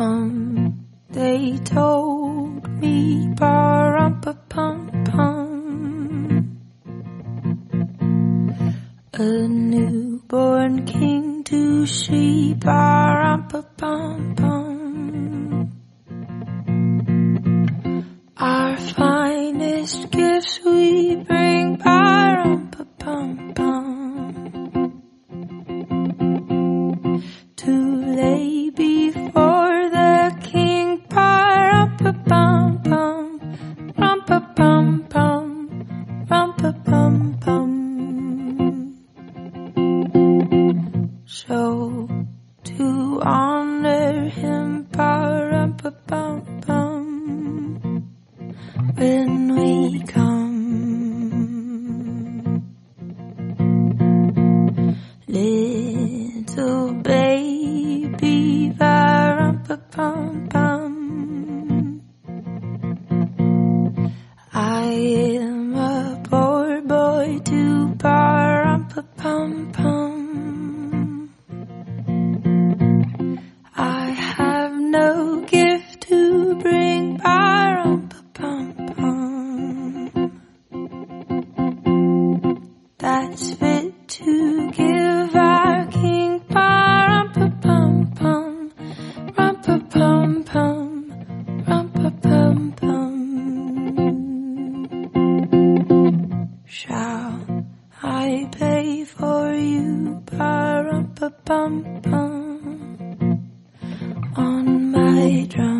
come, they told me, ba pum pum. A newborn king to see, ba pum pum. Our finest gifts we bring, So to honor him, pum, when we come. That's fit to give our king, pum pum pum, rum pum pum, rum pum pum. Shall I play for you, pum pum pum, on my drum?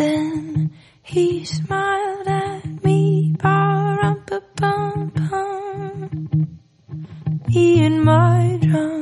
Then he smiled at me. Ba-da-ba-bum-bum. Me and my drum.